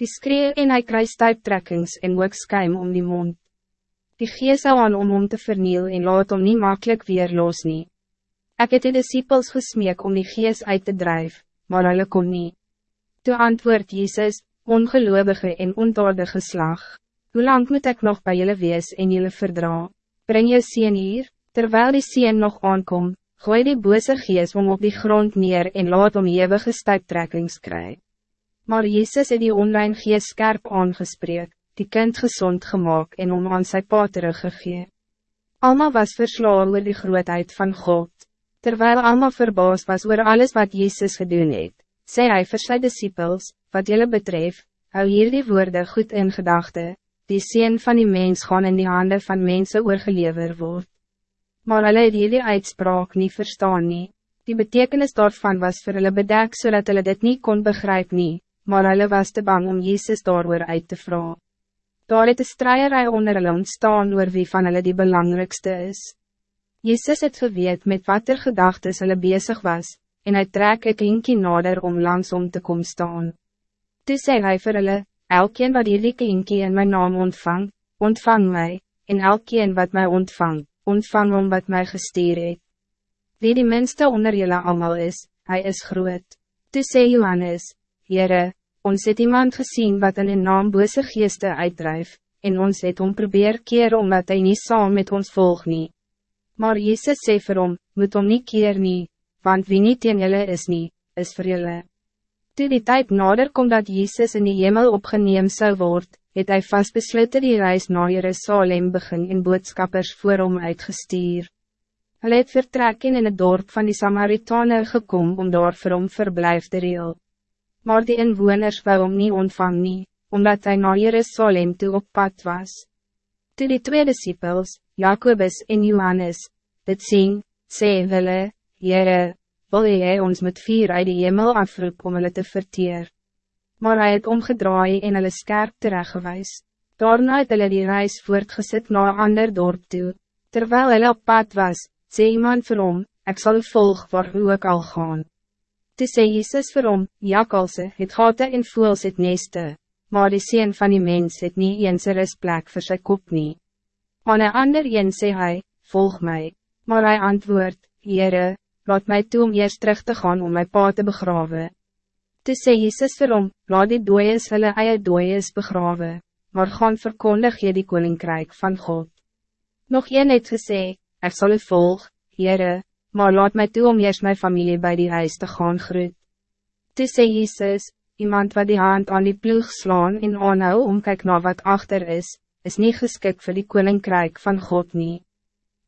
Die skree en hy kry stuiptrekkings en ook skuim om die mond. Die gees hou aan om hom te verniel en laat hom nie makkelijk weer los nie. Ek het die disciples gesmeek om die gees uit te drijven, maar hulle kon nie. Toe antwoord Jezus, ongeloovige en ontaardige slag, hoe lang moet ik nog bij jullie wees en jullie verdra? Breng je sien hier, terwijl die sien nog aankom, gooi die bose gees om op die grond neer en laat om eeuwige stuiptrekkings kry. Maar Jezus het die online gees skerp aangespreek, die kind gezond gemaakt en om aan sy pa teruggegee. Alma was verslaan oor die grootheid van God. Terwijl Alma verbaasd was oor alles wat Jezus gedoen het, sê hy vir sy disciples, wat jullie betreft, hou hier die woorden goed in gedachte, die sien van die mens gaan in die handen van mensen oorgelever word. Maar hulle het hierdie uitspraak niet verstaan nie. Die betekenis daarvan was voor hulle bedek zodat hulle dit niet kon begrijpen nie, maar hulle was te bang om Jezus daarover uit te vragen. Daar het een strijderij onder hulle ontstaan oor wie van hulle die belangrijkste is. Jezus het geweet met wat er gedagtes hulle bezig was, en hij trek ek hinkie nader om langsom te kom staan. Toe sê hy vir hulle, elkeen wat hierdie kinkie in mijn naam ontvang, ontvang mij, en elkeen wat mij ontvang, ontvang om wat mij gestuur het. Wie die minste onder jullie allemaal is, hij is groot. Toe sê Johannes, Heere, ons het iemand gezien wat in een naam bose geeste uitdrijf, en ons het om probeer keer omdat hij niet saam met ons volg nie. Maar Jezus sê vir hom, moet om niet keer nie, want wie niet in jullie is nie, is voor jullie. Toe die tijd nader kom dat Jezus in die hemel opgeneem zou worden, het hij vast die reis naar Jerusalem begin in boodskappers voor hom uitgestuur. Hij het vertrek in het dorp van die Samaritanen gekomen om daar vir hom verblijf te reel. Maar die inwoners wou hom nie ontvang nie, omdat hij naar Jerusalem toe op pad was. Toe die twee disciples, Jacobus en Johannes, dit sien, sê hulle, Heere, wil jy ons met vier uit die hemel afroep om hulle te verteer. Maar hij het omgedraai en hulle skerp terechtgewijs. Daarna het hulle die reis voortgesit na een ander dorp toe. Terwijl hulle op pad was, sê iemand vir hom, ek sal volg waar u ook al gaan. Toe sê Jesus vir hom, jakalse het gate en voels het neste, maar die sien van die mens het nie eens een rustplek vir sy kop nie. Aan een ander een sê hy, volg mij, maar hij antwoord, Heere, laat mij toe om eerst terug te gaan om mijn pa te begraven. Toe sê Jesus vir hom, laat die dooies hulle eie dooies begraven, maar gaan verkondig je die koninkrijk van God. Nog een het gesê, ek sal u volg, Heere, maar laat mij toe om eerst mijn familie bij die huis te gaan groet. Toe sê Jesus, iemand wat die hand aan die ploeg slaan en aanhou om kyk na wat achter is, is niet geschikt voor die koninkrijk van God niet.